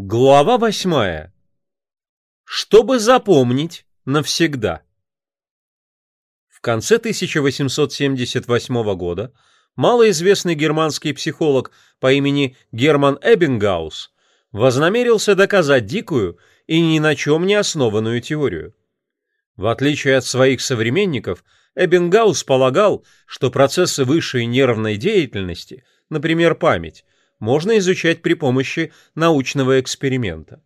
Глава восьмая. Чтобы запомнить навсегда. В конце 1878 года малоизвестный германский психолог по имени Герман Эббингаус вознамерился доказать дикую и ни на чем не основанную теорию. В отличие от своих современников, Эббингаус полагал, что процессы высшей нервной деятельности, например, память, можно изучать при помощи научного эксперимента.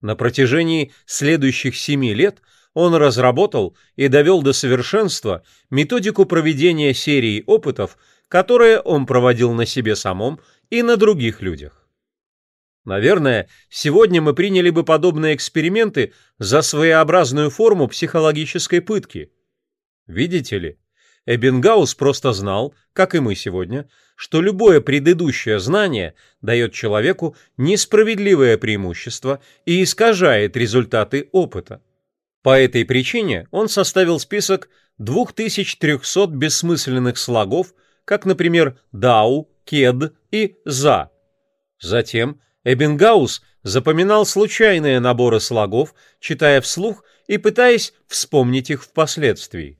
На протяжении следующих семи лет он разработал и довел до совершенства методику проведения серии опытов, которые он проводил на себе самом и на других людях. Наверное, сегодня мы приняли бы подобные эксперименты за своеобразную форму психологической пытки. Видите ли, Эббингаус просто знал, как и мы сегодня, что любое предыдущее знание дает человеку несправедливое преимущество и искажает результаты опыта. По этой причине он составил список 2300 бессмысленных слогов, как, например, «дау», «кед» и «за». Затем Эббингаус запоминал случайные наборы слогов, читая вслух и пытаясь вспомнить их впоследствии.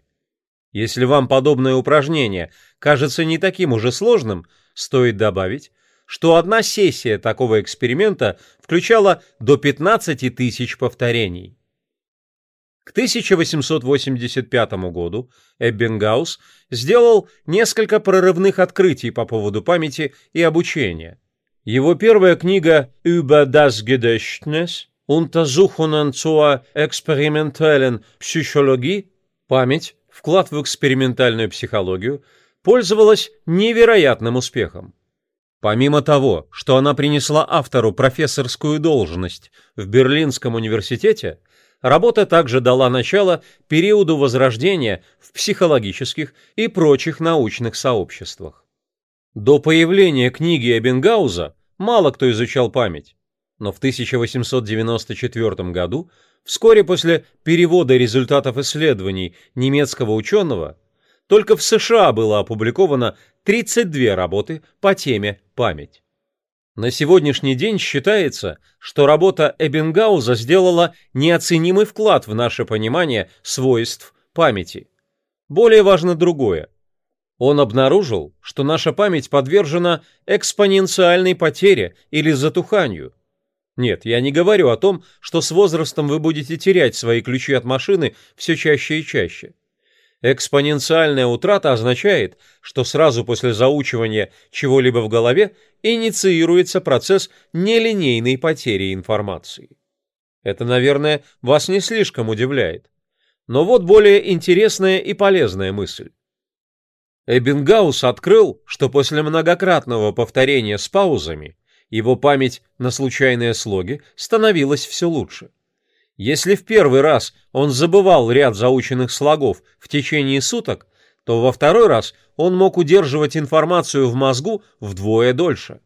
Если вам подобное упражнение кажется не таким уже сложным, стоит добавить, что одна сессия такого эксперимента включала до 15 тысяч повторений. К 1885 году Эббингаус сделал несколько прорывных открытий по поводу памяти и обучения. Его первая книга «Über das Gedächtnis» Untersuchungen zur experimentellen Psychologie «Память вклад в экспериментальную психологию пользовалась невероятным успехом. Помимо того, что она принесла автору профессорскую должность в Берлинском университете, работа также дала начало периоду возрождения в психологических и прочих научных сообществах. До появления книги Эббингауза мало кто изучал память, но в 1894 году Вскоре после перевода результатов исследований немецкого ученого только в США было опубликовано 32 работы по теме «Память». На сегодняшний день считается, что работа Эббингауза сделала неоценимый вклад в наше понимание свойств памяти. Более важно другое. Он обнаружил, что наша память подвержена экспоненциальной потере или затуханию – нет, я не говорю о том, что с возрастом вы будете терять свои ключи от машины все чаще и чаще. Экспоненциальная утрата означает, что сразу после заучивания чего-либо в голове инициируется процесс нелинейной потери информации. Это, наверное, вас не слишком удивляет. Но вот более интересная и полезная мысль. Эббингаус открыл, что после многократного повторения с паузами – его память на случайные слоги становилась все лучше. Если в первый раз он забывал ряд заученных слогов в течение суток, то во второй раз он мог удерживать информацию в мозгу вдвое дольше.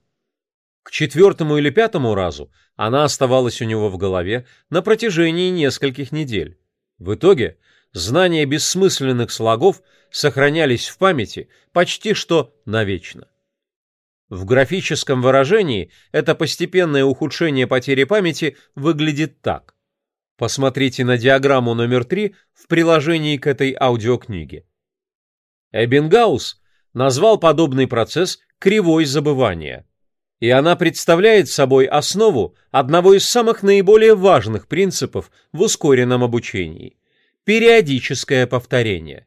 К четвертому или пятому разу она оставалась у него в голове на протяжении нескольких недель. В итоге знания бессмысленных слогов сохранялись в памяти почти что навечно. В графическом выражении это постепенное ухудшение потери памяти выглядит так. Посмотрите на диаграмму номер 3 в приложении к этой аудиокниге. Эббингаус назвал подобный процесс кривой забывания. И она представляет собой основу одного из самых наиболее важных принципов в ускоренном обучении – периодическое повторение.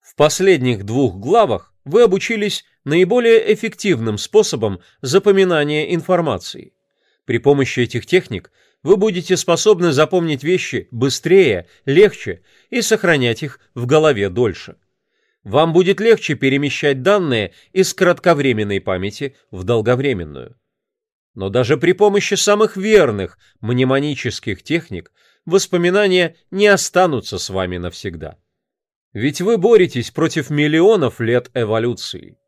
В последних двух главах вы обучились наиболее эффективным способом запоминания информации. При помощи этих техник вы будете способны запомнить вещи быстрее, легче и сохранять их в голове дольше. Вам будет легче перемещать данные из кратковременной памяти в долговременную. Но даже при помощи самых верных мнемонических техник воспоминания не останутся с вами навсегда. Ведь вы боретесь против миллионов лет эволюции.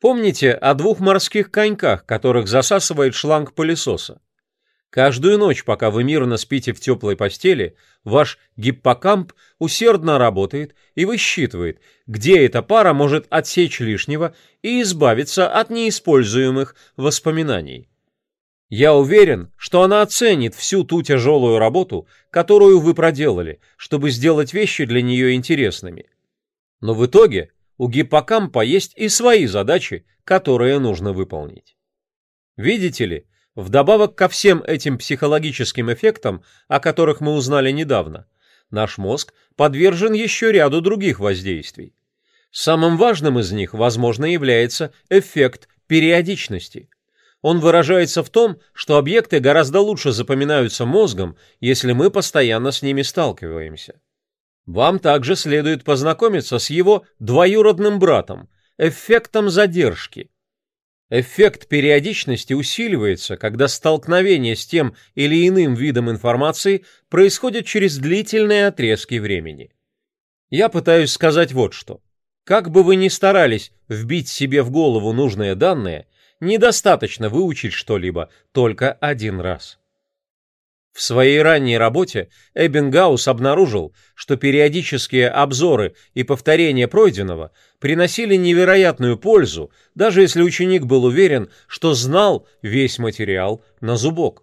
Помните о двух морских коньках, которых засасывает шланг пылесоса? Каждую ночь, пока вы мирно спите в теплой постели, ваш гиппокамп усердно работает и высчитывает, где эта пара может отсечь лишнего и избавиться от неиспользуемых воспоминаний. Я уверен, что она оценит всю ту тяжелую работу, которую вы проделали, чтобы сделать вещи для нее интересными. Но в итоге у гиппокампа есть и свои задачи, которые нужно выполнить. Видите ли, вдобавок ко всем этим психологическим эффектам, о которых мы узнали недавно, наш мозг подвержен еще ряду других воздействий. Самым важным из них, возможно, является эффект периодичности. Он выражается в том, что объекты гораздо лучше запоминаются мозгом, если мы постоянно с ними сталкиваемся. Вам также следует познакомиться с его двоюродным братом, эффектом задержки. Эффект периодичности усиливается, когда столкновение с тем или иным видом информации происходит через длительные отрезки времени. Я пытаюсь сказать вот что. Как бы вы ни старались вбить себе в голову нужные данные, недостаточно выучить что-либо только один раз. В своей ранней работе Эббингаус обнаружил, что периодические обзоры и повторения пройденного приносили невероятную пользу, даже если ученик был уверен, что знал весь материал на зубок.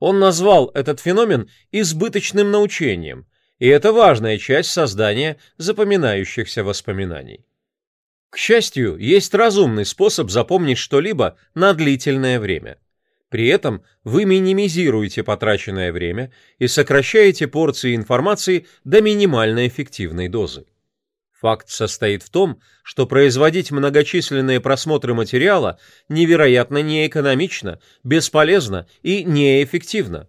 Он назвал этот феномен избыточным научением, и это важная часть создания запоминающихся воспоминаний. К счастью, есть разумный способ запомнить что-либо на длительное время – при этом вы минимизируете потраченное время и сокращаете порции информации до минимально эффективной дозы. Факт состоит в том, что производить многочисленные просмотры материала невероятно неэкономично, бесполезно и неэффективно.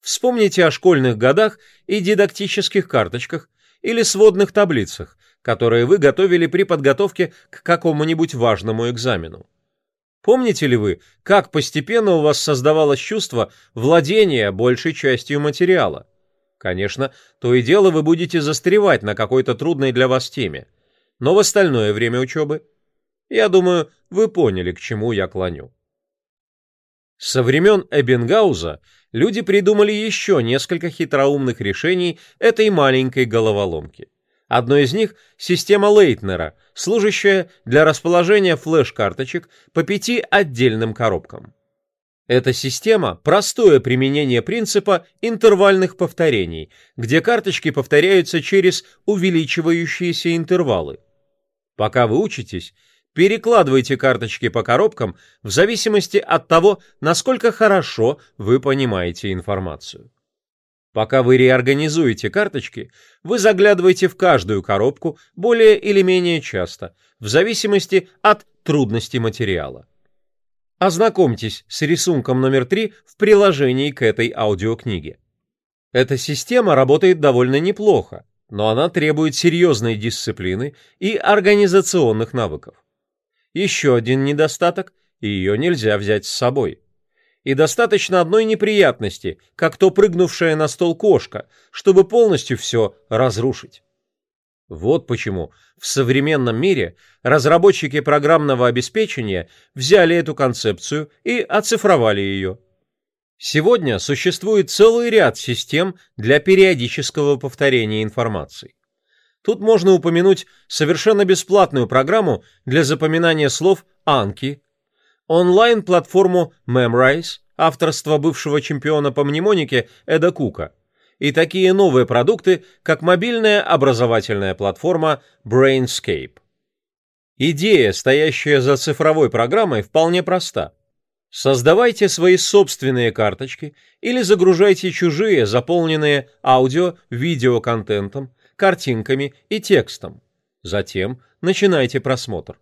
Вспомните о школьных годах и дидактических карточках или сводных таблицах, которые вы готовили при подготовке к какому-нибудь важному экзамену. Помните ли вы, как постепенно у вас создавалось чувство владения большей частью материала? Конечно, то и дело вы будете застревать на какой-то трудной для вас теме. Но в остальное время учебы... Я думаю, вы поняли, к чему я клоню. Со времен Эббингауза люди придумали еще несколько хитроумных решений этой маленькой головоломки. Одно из них — система Лейтнера, служащая для расположения флеш-карточек по пяти отдельным коробкам. Эта система – простое применение принципа интервальных повторений, где карточки повторяются через увеличивающиеся интервалы. Пока вы учитесь, перекладывайте карточки по коробкам в зависимости от того, насколько хорошо вы понимаете информацию. Пока вы реорганизуете карточки, вы заглядываете в каждую коробку более или менее часто, в зависимости от трудности материала. Ознакомьтесь с рисунком номер 3 в приложении к этой аудиокниге. Эта система работает довольно неплохо, но она требует серьезной дисциплины и организационных навыков. Еще один недостаток – ее нельзя взять с собой – и достаточно одной неприятности, как то прыгнувшая на стол кошка, чтобы полностью все разрушить. Вот почему в современном мире разработчики программного обеспечения взяли эту концепцию и оцифровали ее. Сегодня существует целый ряд систем для периодического повторения информации. Тут можно упомянуть совершенно бесплатную программу для запоминания слов «анки», онлайн-платформу Memrise, авторство бывшего чемпиона по мнемонике Эда Кука, и такие новые продукты, как мобильная образовательная платформа Brainscape. Идея, стоящая за цифровой программой, вполне проста. Создавайте свои собственные карточки или загружайте чужие, заполненные аудио-видеоконтентом, картинками и текстом. Затем начинайте просмотр.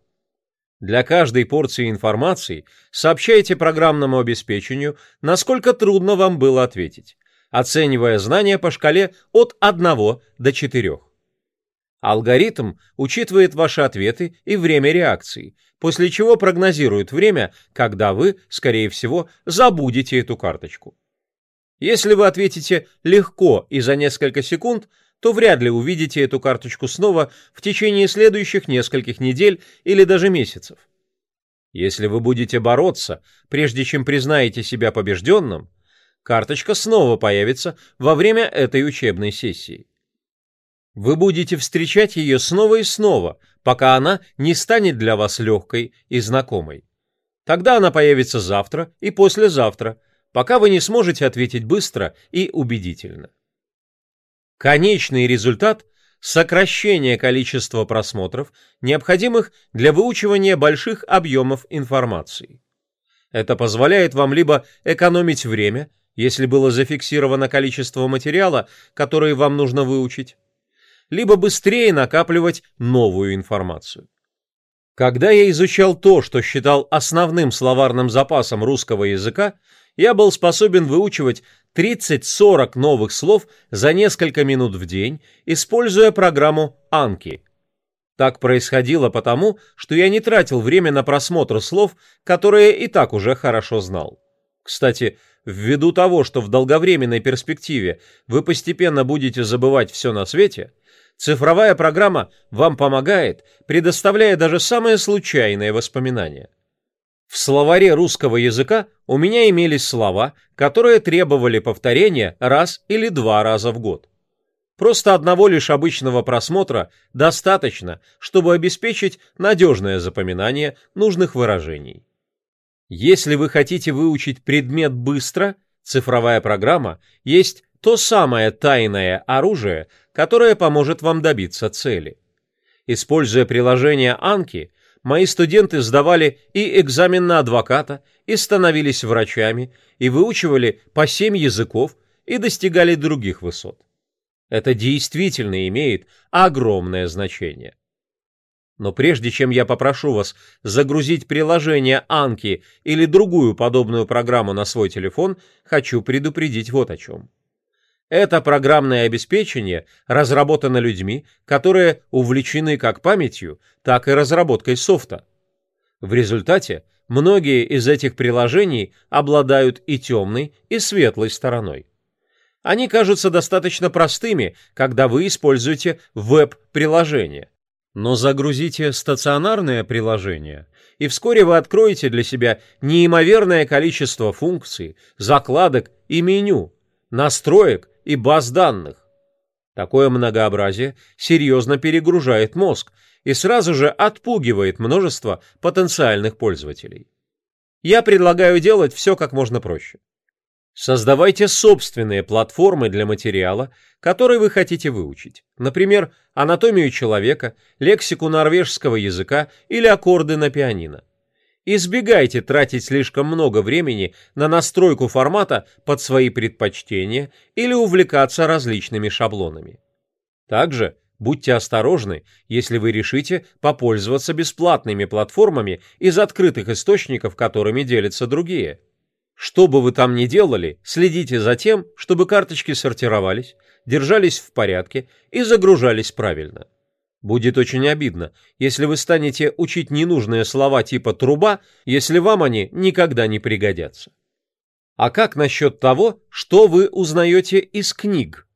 Для каждой порции информации сообщайте программному обеспечению, насколько трудно вам было ответить, оценивая знания по шкале от 1 до 4. Алгоритм учитывает ваши ответы и время реакции, после чего прогнозирует время, когда вы, скорее всего, забудете эту карточку. Если вы ответите легко и за несколько секунд – то вряд ли увидите эту карточку снова в течение следующих нескольких недель или даже месяцев. Если вы будете бороться, прежде чем признаете себя побежденным, карточка снова появится во время этой учебной сессии. Вы будете встречать ее снова и снова, пока она не станет для вас легкой и знакомой. Тогда она появится завтра и послезавтра, пока вы не сможете ответить быстро и убедительно. Конечный результат – сокращение количества просмотров, необходимых для выучивания больших объемов информации. Это позволяет вам либо экономить время, если было зафиксировано количество материала, которое вам нужно выучить, либо быстрее накапливать новую информацию. Когда я изучал то, что считал основным словарным запасом русского языка, я был способен выучивать 30-40 новых слов за несколько минут в день, используя программу «Анки». Так происходило потому, что я не тратил время на просмотр слов, которые и так уже хорошо знал. Кстати, ввиду того, что в долговременной перспективе вы постепенно будете забывать все на свете, цифровая программа вам помогает, предоставляя даже самые случайные воспоминания – в словаре русского языка у меня имелись слова, которые требовали повторения раз или два раза в год. Просто одного лишь обычного просмотра достаточно, чтобы обеспечить надежное запоминание нужных выражений. Если вы хотите выучить предмет быстро, цифровая программа есть то самое тайное оружие, которое поможет вам добиться цели. Используя приложение Анки – мои студенты сдавали и экзамен на адвоката, и становились врачами, и выучивали по семь языков, и достигали других высот. Это действительно имеет огромное значение. Но прежде чем я попрошу вас загрузить приложение Анки или другую подобную программу на свой телефон, хочу предупредить вот о чем. Это программное обеспечение разработано людьми, которые увлечены как памятью, так и разработкой софта. В результате многие из этих приложений обладают и темной, и светлой стороной. Они кажутся достаточно простыми, когда вы используете веб-приложение. Но загрузите стационарное приложение, и вскоре вы откроете для себя неимоверное количество функций, закладок и меню, настроек, и баз данных. Такое многообразие серьезно перегружает мозг и сразу же отпугивает множество потенциальных пользователей. Я предлагаю делать все как можно проще. Создавайте собственные платформы для материала, который вы хотите выучить. Например, анатомию человека, лексику норвежского языка или аккорды на пианино. Избегайте тратить слишком много времени на настройку формата под свои предпочтения или увлекаться различными шаблонами. Также будьте осторожны, если вы решите попользоваться бесплатными платформами из открытых источников, которыми делятся другие. Что бы вы там ни делали, следите за тем, чтобы карточки сортировались, держались в порядке и загружались правильно. Будет очень обидно, если вы станете учить ненужные слова типа «труба», если вам они никогда не пригодятся. А как насчет того, что вы узнаете из книг?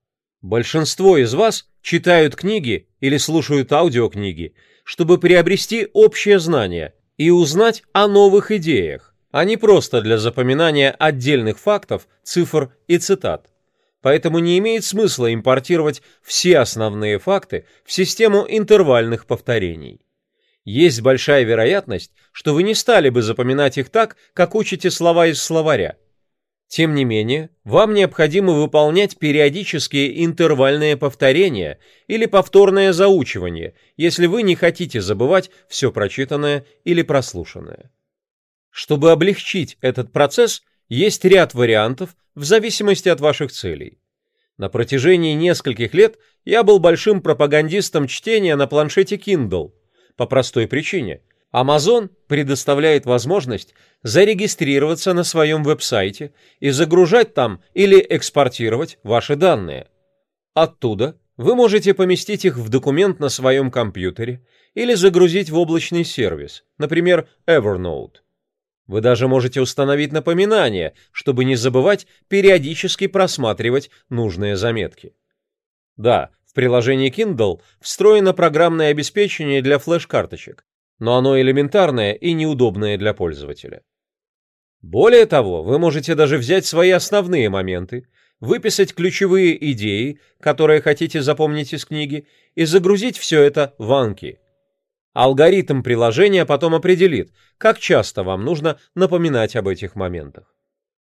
Большинство из вас читают книги или слушают аудиокниги, чтобы приобрести общее знание и узнать о новых идеях, а не просто для запоминания отдельных фактов, цифр и цитат поэтому не имеет смысла импортировать все основные факты в систему интервальных повторений. Есть большая вероятность, что вы не стали бы запоминать их так, как учите слова из словаря. Тем не менее, вам необходимо выполнять периодические интервальные повторения или повторное заучивание, если вы не хотите забывать все прочитанное или прослушанное. Чтобы облегчить этот процесс – есть ряд вариантов в зависимости от ваших целей. На протяжении нескольких лет я был большим пропагандистом чтения на планшете Kindle по простой причине. Amazon предоставляет возможность зарегистрироваться на своем веб-сайте и загружать там или экспортировать ваши данные. Оттуда вы можете поместить их в документ на своем компьютере или загрузить в облачный сервис, например, Evernote. Вы даже можете установить напоминание, чтобы не забывать периодически просматривать нужные заметки. Да, в приложении Kindle встроено программное обеспечение для флеш-карточек, но оно элементарное и неудобное для пользователя. Более того, вы можете даже взять свои основные моменты, выписать ключевые идеи, которые хотите запомнить из книги, и загрузить все это в Анки – Алгоритм приложения потом определит, как часто вам нужно напоминать об этих моментах.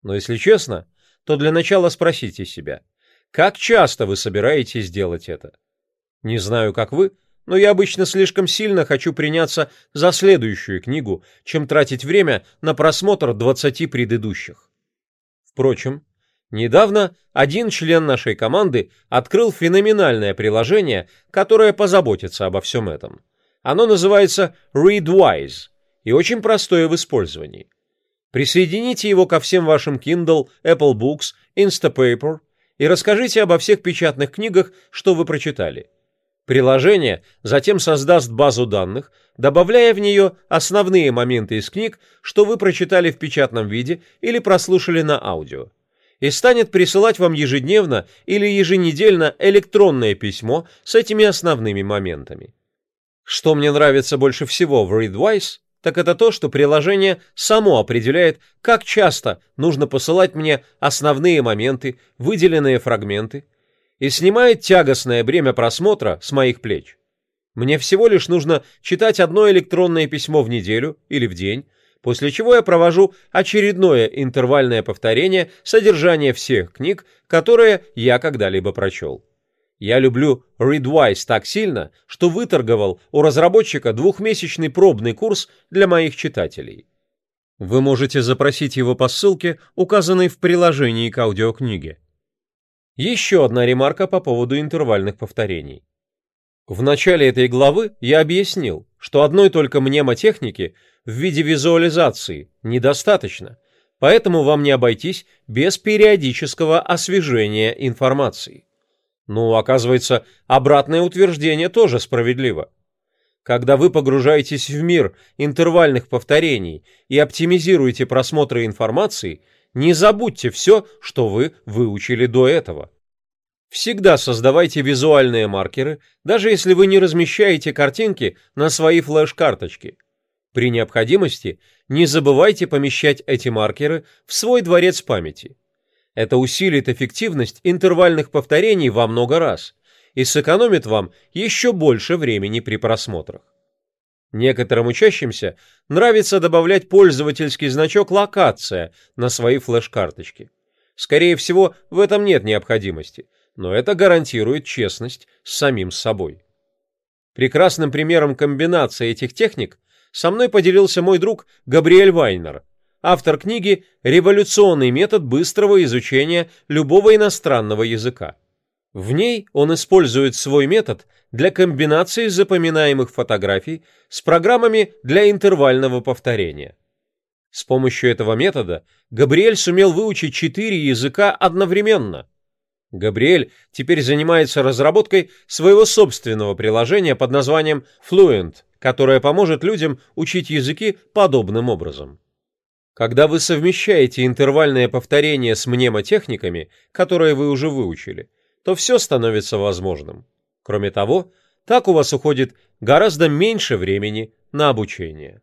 Но если честно, то для начала спросите себя, как часто вы собираетесь делать это? Не знаю, как вы, но я обычно слишком сильно хочу приняться за следующую книгу, чем тратить время на просмотр 20 предыдущих. Впрочем, недавно один член нашей команды открыл феноменальное приложение, которое позаботится обо всем этом – оно называется ReadWise и очень простое в использовании. Присоедините его ко всем вашим Kindle, Apple Books, Instapaper и расскажите обо всех печатных книгах, что вы прочитали. Приложение затем создаст базу данных, добавляя в нее основные моменты из книг, что вы прочитали в печатном виде или прослушали на аудио, и станет присылать вам ежедневно или еженедельно электронное письмо с этими основными моментами. Что мне нравится больше всего в Readwise, так это то, что приложение само определяет, как часто нужно посылать мне основные моменты, выделенные фрагменты, и снимает тягостное бремя просмотра с моих плеч. Мне всего лишь нужно читать одно электронное письмо в неделю или в день, после чего я провожу очередное интервальное повторение содержания всех книг, которые я когда-либо прочел. Я люблю Readwise так сильно, что выторговал у разработчика двухмесячный пробный курс для моих читателей. Вы можете запросить его по ссылке, указанной в приложении к аудиокниге. Еще одна ремарка по поводу интервальных повторений. В начале этой главы я объяснил, что одной только мнемотехники в виде визуализации недостаточно, поэтому вам не обойтись без периодического освежения информации. Ну, оказывается, обратное утверждение тоже справедливо. Когда вы погружаетесь в мир интервальных повторений и оптимизируете просмотры информации, не забудьте все, что вы выучили до этого. Всегда создавайте визуальные маркеры, даже если вы не размещаете картинки на свои флеш-карточки. При необходимости не забывайте помещать эти маркеры в свой дворец памяти. Это усилит эффективность интервальных повторений во много раз и сэкономит вам еще больше времени при просмотрах. Некоторым учащимся нравится добавлять пользовательский значок «Локация» на свои флеш-карточки. Скорее всего, в этом нет необходимости, но это гарантирует честность с самим собой. Прекрасным примером комбинации этих техник со мной поделился мой друг Габриэль Вайнер – автор книги «Революционный метод быстрого изучения любого иностранного языка». В ней он использует свой метод для комбинации запоминаемых фотографий с программами для интервального повторения. С помощью этого метода Габриэль сумел выучить четыре языка одновременно. Габриэль теперь занимается разработкой своего собственного приложения под названием Fluent, которое поможет людям учить языки подобным образом. Когда вы совмещаете интервальное повторение с мнемотехниками, которые вы уже выучили, то все становится возможным. Кроме того, так у вас уходит гораздо меньше времени на обучение.